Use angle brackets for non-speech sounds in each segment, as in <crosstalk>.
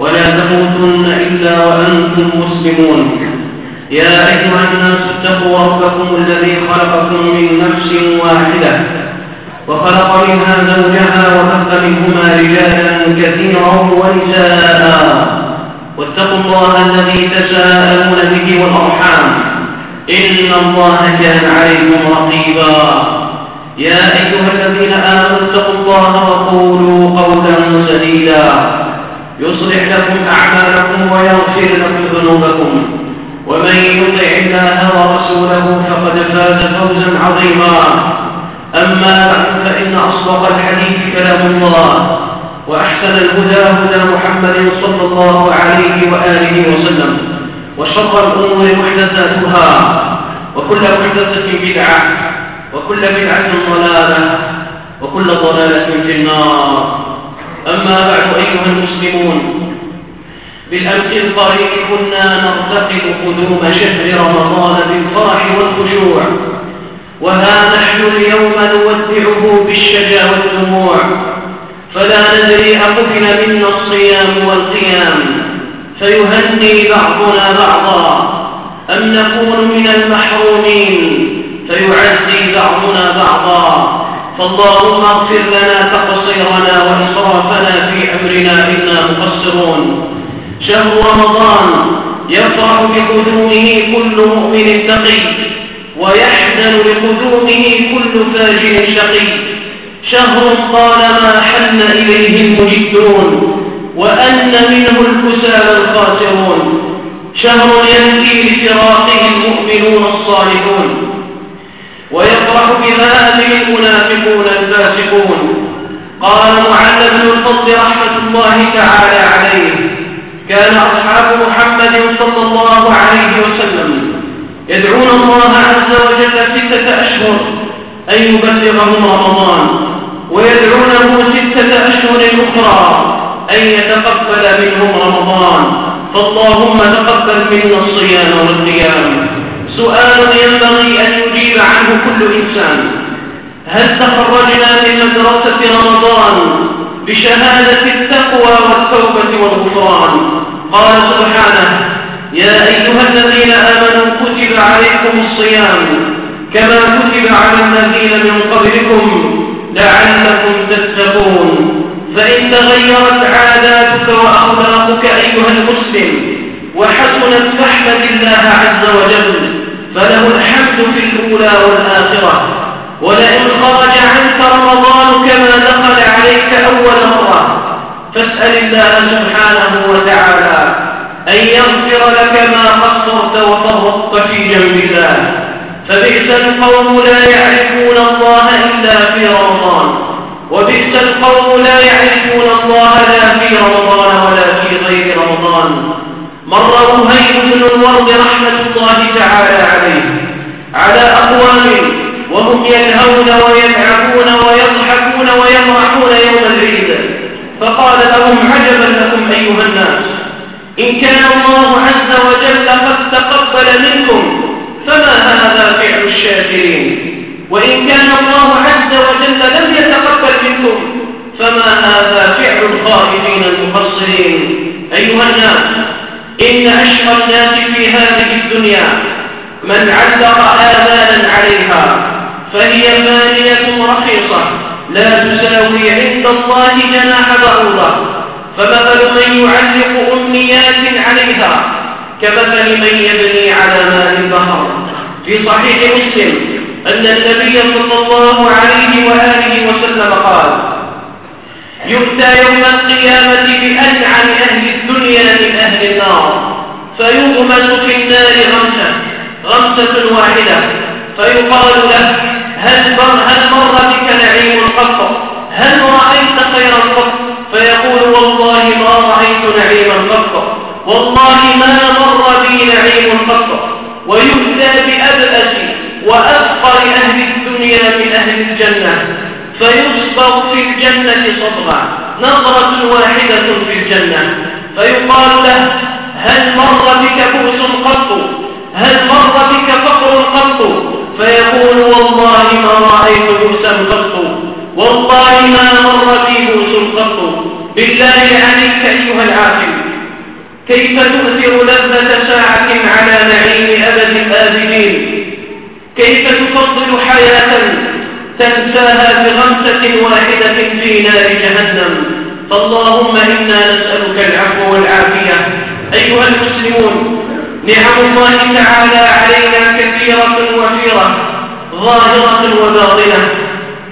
ولا تموتن إلا وأنتم مسلمون. يا أيها الناس اتقوا ربكم الذي خلقكم من نفس واحدة وخلق منها زوجها وبث منهما رجالا كثيرا ونساء. واتقوا الله الذي تساءلون به والأرحام. إن الله كان عليكم رقيبا. يا أيها الذين آمنوا اتقوا الله وقولوا قولا سديدا. يصلح لكم أعمالكم ويغفر لكم ذنوبكم. ومن يطع الله ورسوله فقد فاز فوزا عظيما. أما بعد فإن أصدق الحديث كلام الله وأحسن الهدى هدى محمد صلى الله عليه وآله وسلم وشر الأمور محدثاتها وكل محدثة بدعة وكل بدعة ضلالة وكل ضلالة في النار. أما بعد أيها المسلمون بالأمس القريب كنا نرتقب قدوم شهر رمضان بالفرح والخشوع وها نحن اليوم نودعه بالشجا والدموع فلا ندري أقبل منا الصيام والقيام فيهني بعضنا بعضا أم نكون من المحرومين فيعزي بعضنا بعضا. فاللهم اغفر لنا تقصيرنا وإسرافنا في أمرنا إنا مقصرون. شهر رمضان يفرح بقدومه كل مؤمن تقي ويحزن لقدومه كل فاجر شقي. شهر طالما حن إليه المجدون وأن منه الكسالى الخاسرون. شهر ينفي لفراقه المؤمنون الصالحون. ويفرح بهذه المنافقون الفاسقون قال معل بن الفضل رحمة الله تعالى عليه كان أصحاب محمد صلى الله عليه وسلم يدعون الله عز وجل ستة أشهر أن يبلغهم رمضان ويدعونه ستة أشهر أخرى أن يتقبل منهم رمضان. فاللهم تقبل منا الصيام والقيام. سؤال ينبغي أن يجيب عنه كل إنسان. هل تخرجنا من مدرسة رمضان بشهادة التقوى والتوبة والغفران؟ قال سبحانه يا أيها الذين آمنوا كتب عليكم الصيام كما كتب على الذين من قبلكم لعلكم تتقون. فإن تغيرت عاداتك وأخلاقك أيها المسلم وحسنت فاحمد الله عز وجل فله الحمد في الأولى والآخرة. ولئن خرج عنك رمضان كما دخل عليك أول مرة فاسأل الله سبحانه وتعالى أن يغفر لك ما قصرت وفرطت في جنب الله فبئس القوم لا يعرفون الله إلا في رمضان. وبئس القوم لا يعرفون الله لا في رمضان ولا في غير رمضان. مر وهيب بن الورد رحمة الله تعالى عليه. على أقوام وهم يلهون ويلعبون ويضحكون ويمرحون يوم العيد. فقال لهم عجبا لكم أيها الناس إن كان الله عز وجل قد منكم فما هذا فعل الشاكرين؟ وإن كان الله عز وجل لم يتقبل منكم فما هذا فعل الخائفين المقصرين أيها الناس إن أشقى الناس في هذه الدنيا من علق آذانا عليها فهي فانية رخيصة لا تساوي عند الله جناح بعوضة فمثل من يعلق أمنيات عليها كمثل من يبني على ماء البحر. في صحيح مسلم أن النبي صلى الله عليه وآله وسلم قال يؤتى يوم القيامة بأنعم أهل الدنيا من أهل النار. فيغمس في النار غمسة غمسة واحدة. فيقال له هل مر, هل مر بك نعيم قط هل رأيت خيرا قط فيقول والله ما رأيت نعيما قط والله ما نعيم قط ويؤتى بأبأس وأفقر أهل الدنيا من أهل الجنة فيصبغ في الجنة صبغا نظرة واحدة في الجنة فيقال له هل مر بك بؤس قط هل مر بك فقر قط فيقول والله ما رأيت بؤسا قط والله ما مر بي بؤس قط بالله عليك أيها العاقل كيف تؤثر لذة ساعة على نعيم أبد الآبدين كيف تفضل حياة تنساها بغمسة واحدة في نار جهنم؟ فاللهم إنا نسألك العفو والعافية. أيها المسلمون نعم الله تعالى علينا كثيرة وفيرة ظاهرة وباطنة.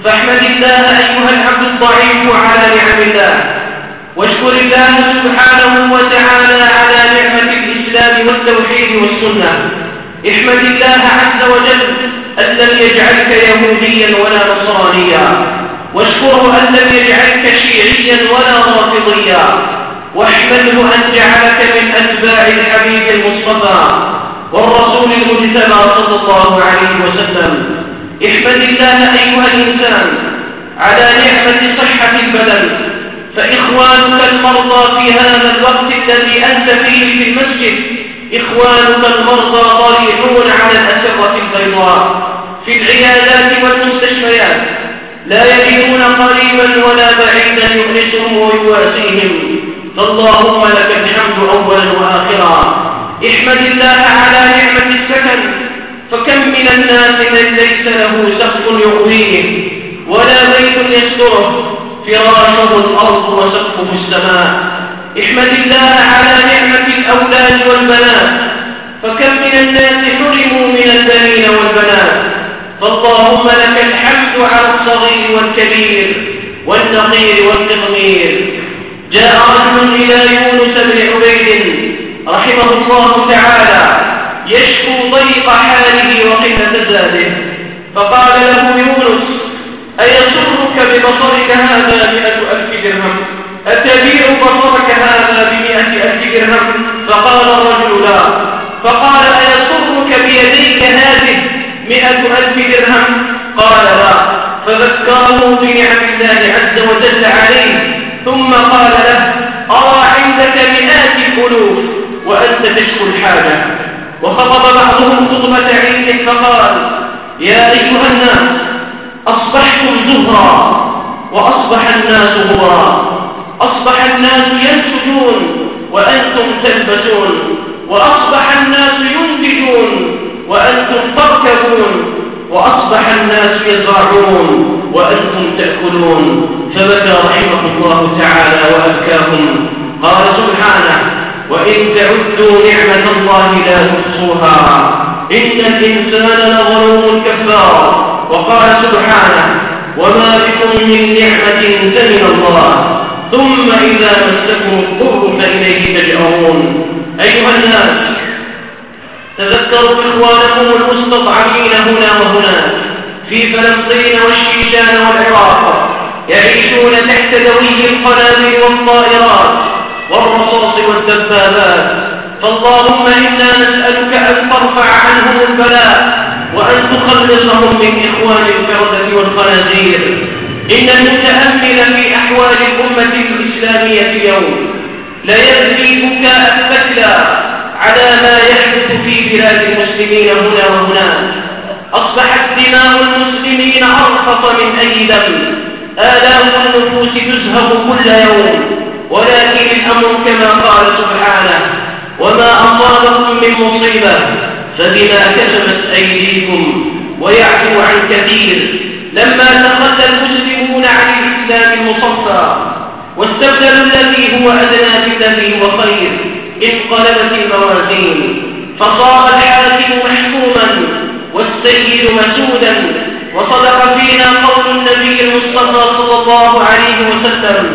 فاحمد الله أيها العبد الضعيف على نعم الله. واشكر الله سبحانه وتعالى على نعمة الإسلام والتوحيد والسنة. احمد الله عز وجل أن لم يجعلك يهوديا ولا نصرانيا. واشكره أن لم يجعلك شيعيا ولا رافضيا. واحمده أن جعلك من أتباع الحبيب المصطفى والرسول المجتمع صلى الله عليه وسلم. احمد الله أيها الإنسان على نعمة صحة البدن. فإخوانك المرضى في هذا الوقت الذي أنت فيه في المسجد إخوانك المرضى ضريحون على الأسرة البيضاء في العيادات والمستشفيات لا يجدون قريبا ولا بعيدا يؤنسهم ويواسيهم فاللهم لك الحمد أولا وآخرا. احمد الله على نعمة السكن فكم من الناس من ليس له سقف يغويه ولا بيت يستره. فراشه الأرض وسقفه السماء. احمد الله على نعمة الأولاد والبنات. فكم من الناس حرموا من البنين والبنات؟ فاللهم لك الحمد على الصغير والكبير والنقير والقطمير. جاء رجل إلى يونس بن عبيد رحمه الله تعالى يشكو ضيق حاله وقلة زاده فقال له يونس أيسرك ببصرك هذا مئة ألف درهم. أتبيع بصرك هذا بمئة ألف درهم. فقال الرجل لا. فقال أيسرك بيديك هذه مئة ألف درهم؟ قال لا. فذكره بنعم الله عز وجل عليه. ثم قال له أرى عندك مئات الألوف وأنت تشكو الحاجة. وخطب بعضهم خطبة عيد فقال يا أيها الناس أصبحتم زهرا وأصبح الناس هورا أصبح الناس ينسجون وأنتم تلبسون وأصبح الناس ينتجون وأنتم تركبون. وأصبح الناس يزرعون وأنتم تأكلون. فبكى رحمه الله تعالى وأبكاهم قال سبحانه وإن تعدوا نعمة الله لا تحصوها. إن الإنسان لظلوم كفار. وقال سبحانه وما بكم من نعمة فمن الله ثم إذا مسكم الضر فإليه تجأرون. أيها الناس تذكروا إخوانكم المستضعفين هنا وهناك في فلسطين والشيشان والعراق يعيشون تحت دوي القنابل والطائرات والرصاص والدبابات. فاللهم إنا نسألك أن ترفع عنهم البلاء وأن تخلصهم من إخوان الفردة والخنازير إن المتأمل في أحوال الأمة الإسلامية اليوم لا يبكي بكاء الفتلى على ما يحدث في بلاد المسلمين هنا وهناك أصبحت دماء المسلمين أرخص من أي دم آلاف النفوس تزهق كل يوم. ولكن الأمر كما قال سبحانه وما أصابكم من مصيبة فبما كسبت أيديكم ويعفو عن كثير لما تخلى المسلمون عن الإسلام المصفى واستبدلوا الذي هو أدنى بالذي هو خير انقلبت الموازين فصار الحاكم محكوما والسيد مسودا وصدق فينا قول النبي المصطفى صلى الله عليه وسلم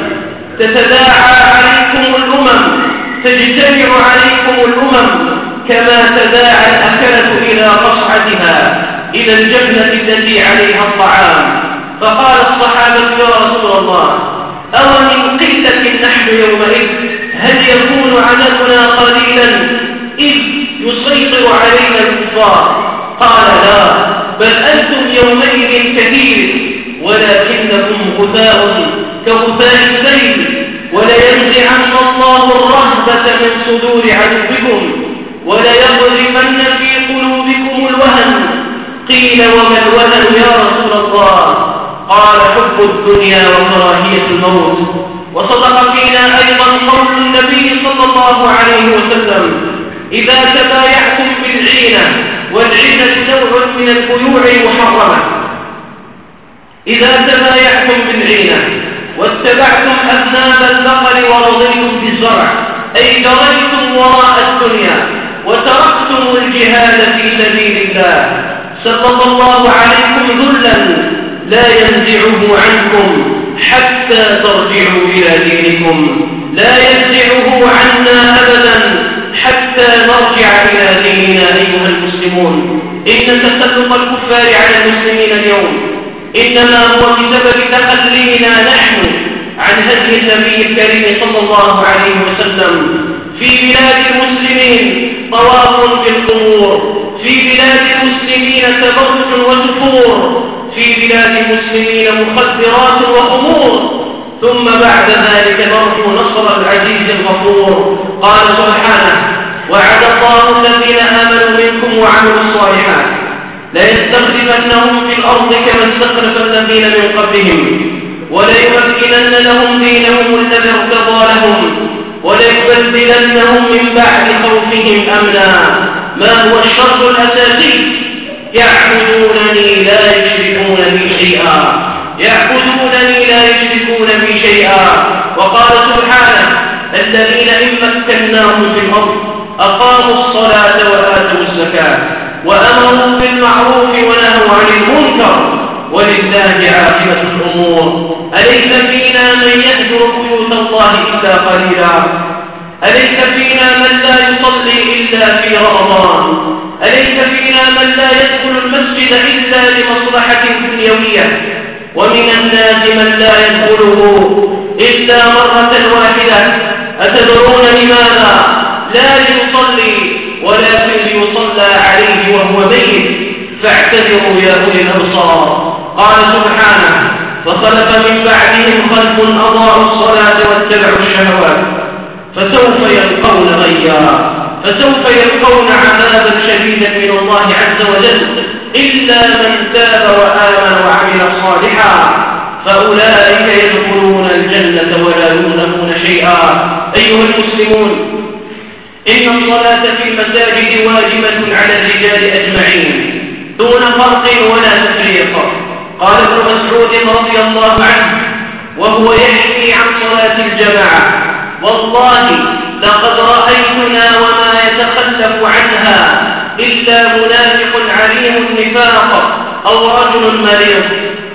تتداعى عليكم الأمم تجتمع عليكم الأمم كما تداعى الأكلة إلى قصعتها إلى الجبنة التي عليها الطعام. فقال الصحابة يا رسول الله أو من قلة نحن يومئذ؟ هل يكون عددنا قليلا؟ إذ يسيطر علينا الكفار. قال لا بل أنتم يومئذ كثير ولكنكم غثاء كغثاء السيل ولينزعن الله الرهبة من صدور عدوكم وليضربن في قلوبكم الوهن. قيل وما الوهن يا رسول الله؟ قال حب الدنيا وكراهية الموت. وصدق فينا أيضا قول النبي صلى الله عليه وسلم إذا تبايعتم بالعينة والعينة نوع من البيوع المحرمة إذا تبايعتم بالعينة واتبعتم أذناب البقر ورضيتم بالزرع أي جريتم وراء الدنيا وتركتم الجهاد في سبيل الله. سلط الله عليكم ذلا لا ينزعه عنكم حتى ترجعوا إلى دينكم. لا ينزعه عنا أبدا حتى نرجع إلى ديننا أيها المسلمون. إن تسلق الكفار على المسلمين اليوم. إنما هو بسبب تخلينا نحن عن هدي النبي الكريم صلى الله عليه وسلم في بلاد المسلمين. طواف بالقبور في بلاد المسلمين تبرج وسفور في بلاد المسلمين مخدرات وخمور. ثم بعد ذلك نرجو نصر العزيز الغفور. قال سبحانه وعد الله الذين آمنوا منكم وعملوا الصالحات ليستخلفنهم في الأرض كما استخلف الذين من قبلهم وليمكنن لهم دينهم الذي ارتضى لهم وليبدلنهم من بعد خوفهم أمنا. ما هو الشرط الأساسي؟ يعبدونني لا يشركون بي شيئا. يعبدونني لا يشركون بي شيئا. وقال سبحانه الذين إن مكناهم في الأرض أقاموا الصلاة وآتوا الزكاة وأمروا بالمعروف ونهوا عن المنكر. ولله عاقبة الأمور. أليس فينا من يهجر بيوت الله إلا قليلا؟ أليس فينا من لا يصلي إلا في رمضان؟ أليس فينا من لا يدخل المسجد إلا لمصلحة دنيوية؟ ومن الناس من لا يدخله إلا مرة واحدة. أتدرون لماذا؟ لا ليصلي ولكن ليصلى عليه وهو ميت. فاعتذروا يا أولي الأبصار. قال سبحانه فخلف من بعدهم خلف أضاعوا الصلاة واتبعوا الشهوات. فسوف يلقون غيا. فسوف يلقون عذابا شديدا من الله عز وجل. إلا من تاب وآمن وعمل صالحا. فأولئك يدخلون الجنة ولا يظلمون شيئا. أيها المسلمون إن الصلاة في المساجد واجبة على الرجال أجمعين دون فرق ولا تفريق. قال ابن مسعود رضي الله عنه وهو يحكي عن صلاة الجماعة. والله لقد رأيتنا وما يتخلف عنها إلا منافق عليم النفاق أو رجل مريض.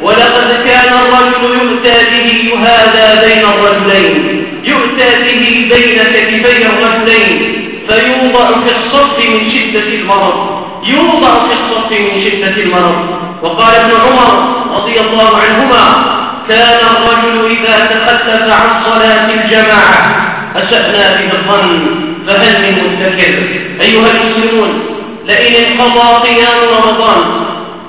ولقد كان الرجل يؤتى به يهادى بين الرجلين يؤتى به بين كتفي الرجلين فيوضع في الصف من شدة المرض يوضع في الصف من شدة المرض. وقال ابن عمر رضي الله عنهما كان الرجل إذا تخلف عن صلاة الجماعة أسأنا به الظن فهل من مدكر؟ أيها المسلمون لئن انقضى قيام رمضان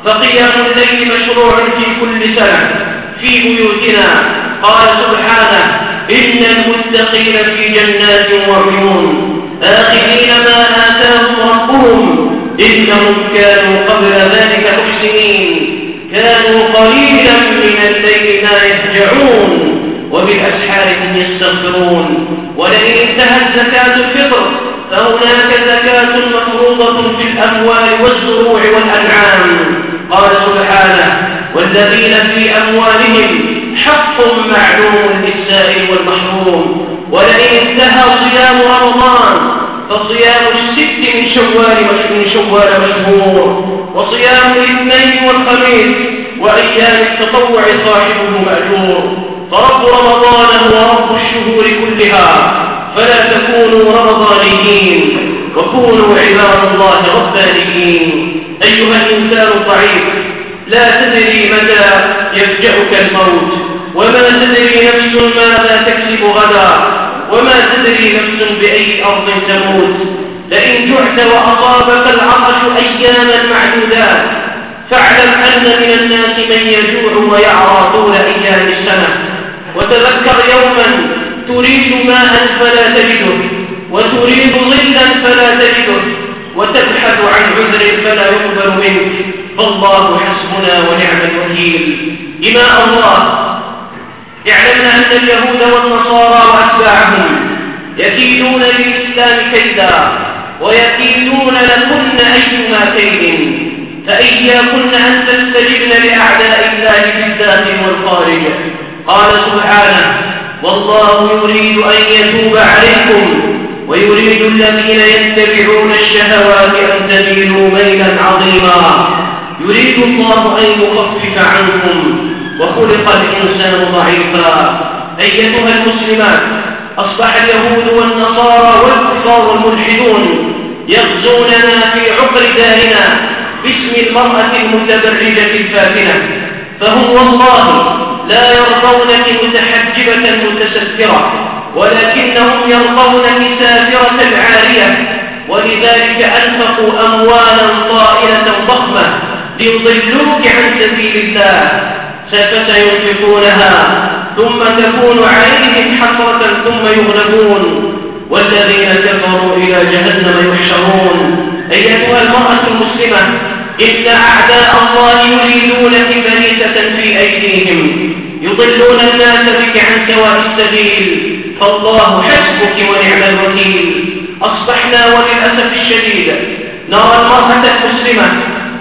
فقيام الليل مشروع في كل سنة في بيوتنا. قال سبحانه إن المتقين في جنات وعيون آخذين ما آتاهم ربهم إنهم كانوا قبل ذلك محسنين كانوا قليلا من الليل ما يهجعون وبالأسحار هم يستغفرون. ولئن انتهت زكاة الفطر فهناك زكاة مفروضة في الأموال والزروع والأنعام. قال سبحانه والذين في أموالهم حق معلوم للسائل والمحروم. ولئن انتهى صيام رمضان فصيام الست من شوال مشهور. وصيام الاثنين والخميس وأيام التطوع صاحبه مأجور. فرب رمضان هو رب الشهور كلها. فلا تكونوا رمضانيين. وكونوا عباد الله ربانيين. أيها الإنسان الضعيف لا تدري متى يفجأك الموت. وما تدري نفس ماذا تكسب غدا. وما تدري نفس بأي أرض تموت. لئن جعت وأصابك العطش أياما معدودات فاعلم أن من الناس من يجوع ويعرى طول أيام السنة وتذكر يوما تريد ماء فلا تجده وتريد ظلا فلا تجده وتبحث عن عذر فلا يقبل منك فالله حسبنا ونعم الوكيل. إماء الله اعلمنا أن اليهود والنصارى وأتباعهم يكيدون للإسلام كيدا. ويكيدون لكن أيما كيد؟ فإياكن أن تستجبن لأعداء الله في الداخل والخارج. قال سبحانه والله يريد أن يتوب عليكم ويريد الذين يتبعون الشهوات أن تميلوا ميلا عظيما. يريد الله أن يخفف عنكم وخلق الإنسان ضعيفا. أيتها المسلمات أصبح اليهود والنصارى والكفار والملحدون يغزوننا في عقر دارنا باسم المرأة المتبرجة الفاتنة. فهم والله لا يرضونك متحجبة متسترة ولكنهم يرضونك سافرة عارية. ولذلك أنفقوا أموالا طائلة ضخمة ليضلوك عن سبيل الله. سينفقونها ثم تكون عليهم حسرة ثم يغلبون. والذين كفروا إلى جهنم يحشرون. أيتها المرأة المسلمة إن أعداء الله يريدونك فريسة في أيديهم يضلون الناس بك عن سواء السبيل فالله حسبك ونعم الوكيل. أصبحنا وللأسف الشديد نرى المرأة المسلمة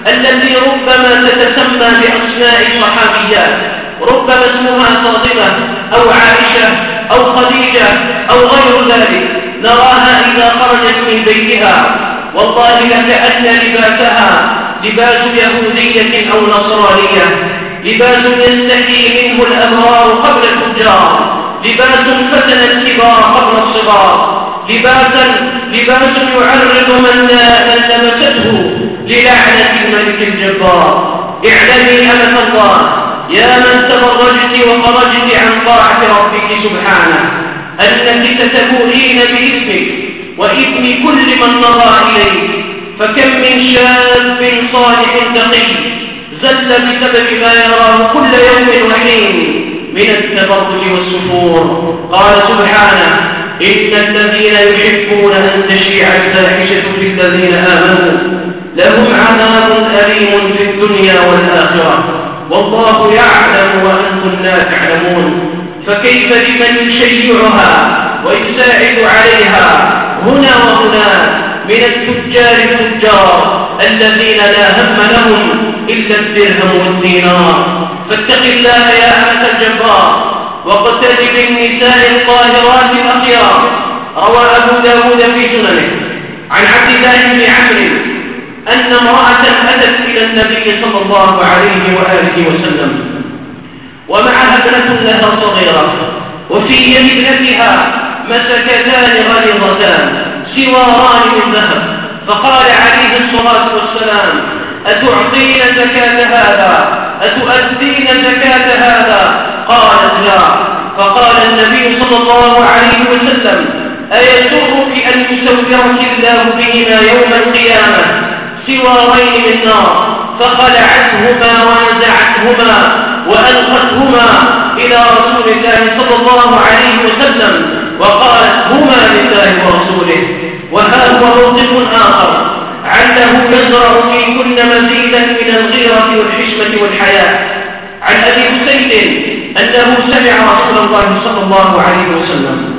التي ربما تتسمى بأسماء الصحابيات ربما اسمها فاطمة أو عائشة أو خديجة أو غير ذلك نراها إذا خرجت من بيتها. والله لكأن لباسها لباس يهودية أو نصرانية. لباس يستحي منه الأبرار قبل الفجار. لباس فتن الكبار قبل الصغار. لباسا لباس يعرض من لمسته للعنة الملك الجبار. اعلمي أمة الله يا من تبرجت وخرجت عن طاعة ربك سبحانه أنك ستبوحين باسمك وإثم كل من نظر إليك فكم من شاب صالح تقي زل بسبب ما يراه كل يوم وحين من التبرج والسفور. قال سبحانه إن الذين يحبون أن تشيع الفاحشة في الذين آمنوا لهم عذاب أليم في الدنيا والآخرة. والله يعلم وأنتم لا تعلمون. فكيف لمن يشيعها ويساعد عليها؟ هنا وهنا من التجار التجار الذين لا هم لهم إلا الدرهم والدينار. فاتق الله يا أمة الجبار واقترب النساء الطاهرات الأخيار. روى أبو داود في سننه. عن عبد الله بن عمرو أن امرأة أتت إلى النبي صلى الله عليه وآله وسلم ومعها ابنة لها صغيرة وفي يد ابنتها مسكتان غليظتان سواران من ذهب. فقال عليه الصلاة والسلام أتعطين زكاة هذا؟ أتؤدين زكاة هذا؟ قالت لا. فقال النبي صلى الله عليه وسلم أيسرك أن يسورك الله بهما يوم القيامة؟ سوارين من نار فخلعتهما ونزعتهما وألقتهما إلى رسول الله صلى الله عليه وسلم وقالت هما لله ورسوله. وها هو موقف آخر عله يزرع في كل مزيدا من الغيرة والحشمة والحياة. عن أبي حسين أنه سمع رسول الله صلى الله عليه وسلم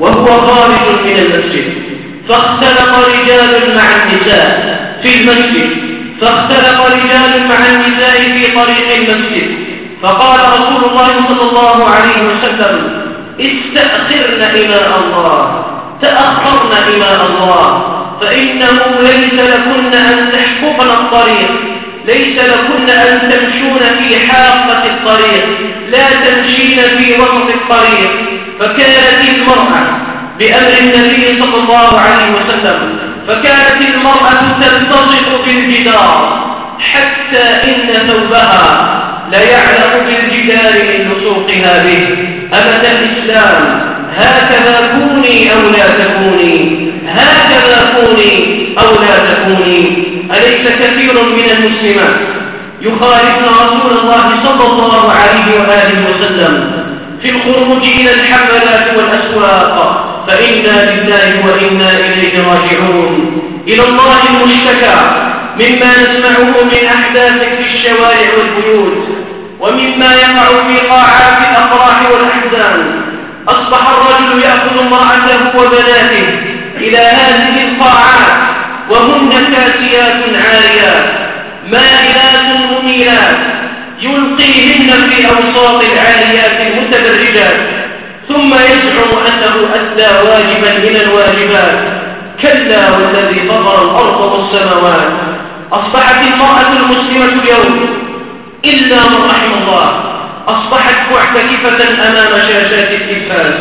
وهو خارج من المسجد فاختلط رجال مع النساء. في المسجد فاختلط رجال مع النساء في طريق المسجد. فقال رسول الله صلى الله عليه وسلم استأخرن إماء الله تأخرن إماء الله فإنه ليس لكن أن تحفظن الطريق ليس لكن أن تمشون في حافة الطريق لا تمشين في وسط الطريق. فكانت المرأة بأمر النبي صلى الله عليه وسلم فكانت المرأة تلتصق بالجدار حتى إن ثوبها ليعلق بالجدار من لصوقها به. أبدا الإسلام هكذا كوني أو لا تكوني هكذا كوني أو أليس كثير من المسلمات يخالفن رسول الله صلى الله عليه وآله وسلم في الخروج إلى الحفلات والأسواق فإنا لله وإنا إليه راجعون. إلى الله المشتكى مما نسمعه من أحداث في الشوارع والبيوت ومما يقع في قاعات الأفراح والأحزان. أصبح الرجل يأخذ امرأته وبناته إلى هذه القاعات وهن كاسيات عاريات مائلات مميلات يلقيهن في أوساط العاليات المتبرجات. ثم يزعم أنه أدى واجبا من الواجبات. كلا والذي فطر الأرض والسماوات. أصبحت المرأة المسلمة اليوم إلا من رحم الله. أصبحت معتكفة أمام شاشات التلفاز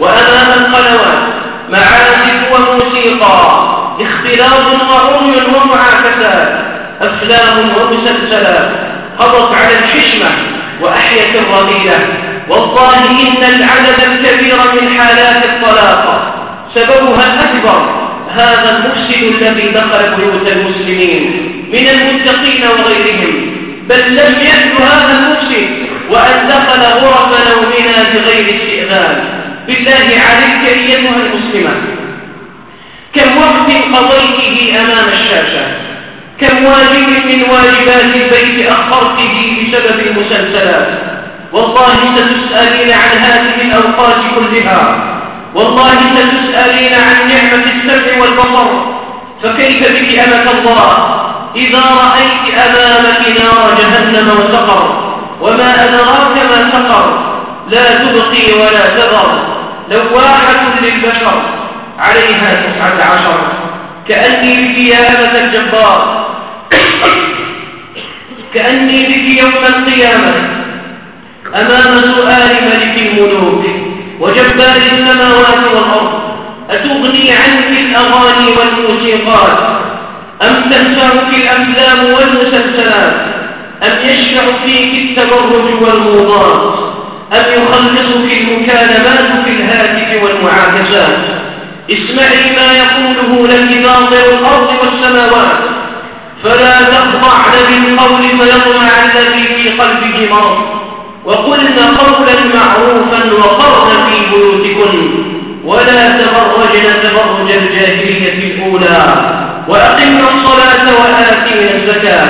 وأمام القنوات. معازف وموسيقى. اختلاط وعري ومعاكسات. أفلام ومسلسلات. قضت على الحشمة وأحيت الرذيلة. والله إن العدد الكبير من حالات الطلاق. سببها الأكبر هذا المفسد الذي دخل بيوت المسلمين من المتقين وغيرهم. بل لم يأت هذا المفسد وأن دخل غرف نومنا بغير استئذان. بالله عليك أيتها المسلمة. كم وقت قضيته أمام الشاشة؟ كم واجب من واجبات البيت أخرته بسبب المسلسلات؟ والله ستسألين عن هذه الأوقات كلها. والله ستسألين عن نعمة السمع والبصر. فكيف بك أمة الله؟ إذا رأيت أمامك نار جهنم وسقر. وما أدراك ما سقر. لا تبقي ولا تذر. لواحة للبشر. عليها تسعة عشر. كأني بك يا أمة الجبار. <coughs> كأني بك يوم القيامة. أمام سؤال ملك الملوك وجبار السماوات والأرض أتغني عنك الأغاني والموسيقات أم تنفعك الأفلام والمسلسلات؟ أم يشفع فيك التبرج والموضات؟ أم يخلصك المكالمات في الهاتف والمعاكسات؟ اسمعي ما يقوله لك باطل الأرض والسماوات فلا تخضعن بالقول فيطمع الذي في قلبه مرض. وقلن قولا معروفا وقرن في بيوتكن ولا تبرجن تبرج الجاهلية الأولى وأقمنا الصلاة وآتينا الزكاة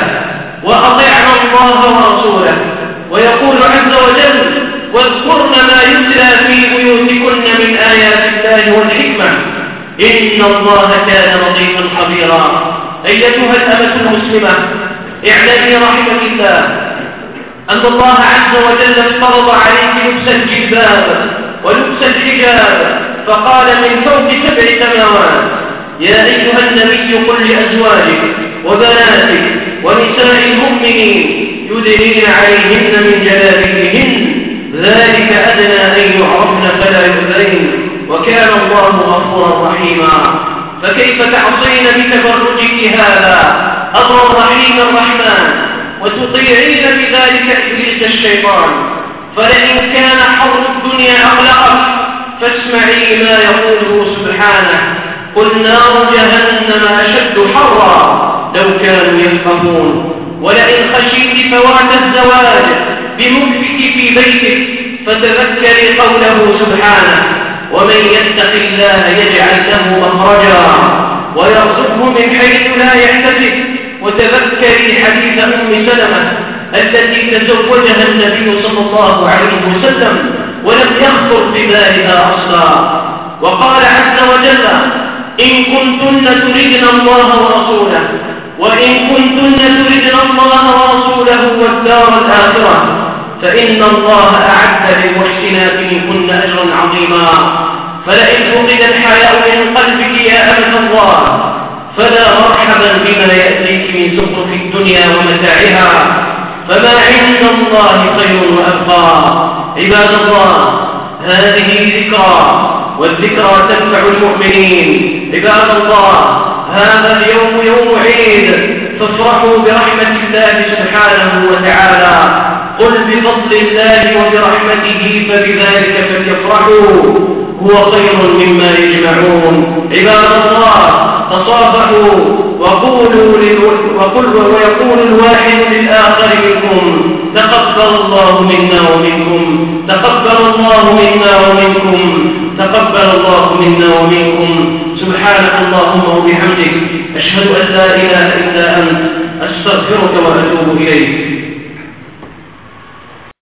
وأطعنا الله ورسوله. ويقول عز وجل واذكرن ما يتلى في بيوتكن من آيات الله والحكمة. إن الله كان لطيفا خبيرا. أيتها الأمة المسلمة اعلمي رحمك الله أن الله عز وجل افترض عليك لبس الجلباب ولبس الحجاب فقال من فوق سبع سماوات يا أيها النبي قل لأزواجك وبناتك ونساء المؤمنين يدنين عليهن من جلابيبهن ذلك أدنى أن يعرفن فلا يؤذين وكان الله غفورا رحيما. فكيف تعصين بتبرجك هذا؟ أمر الرحيم الرحمن. وتطيعين بذلك إبليس الشيطان. فلئن كان حر الدنيا أغلقك فاسمعي ما يقوله سبحانه. قل نار جهنم أشد حرا لو كانوا يفقهون ولئن خشيت فوات الزواج بمكفك في بيتك فتذكري قوله سبحانه ومن يتق الله يجعل له مخرجا ويرزقه من حيث لا يحتسب. وتذكري حديث أم سلمة التي تزوجها النبي صلى الله عليه وسلم ولم يخطر ببالها أصلا. وقال عز وجل إن كنتن تردن الله ورسوله وإن كنتن تردن الله ورسوله والدار الآخرة فإن الله أعد للمحسنات منكن أجرا عظيما. فلئن فقد الحياء من قلبك يا أمة الله فلا مرحبا بما يأتيك من زخرف الدنيا ومتاعها فما عند الله خير وأبقى. عباد الله هذه ذكرى والذكرى تنفع المؤمنين. عباد الله هذا اليوم يوم عيد فافرحوا برحمة الله سبحانه وتعالى. قل بفضل الله وبرحمته فبذلك فليفرحوا. هو خير مما يجمعون. عباد الله تصافحوا وقولوا وقل ويقول الواحد للآخر منكم تقبل الله منا ومنكم تقبل الله منا ومنكم تقبل الله منا ومنكم. سبحانك اللهم وبحمدك أشهد أن لا إله إلا أنت أستغفرك وأتوب إليك.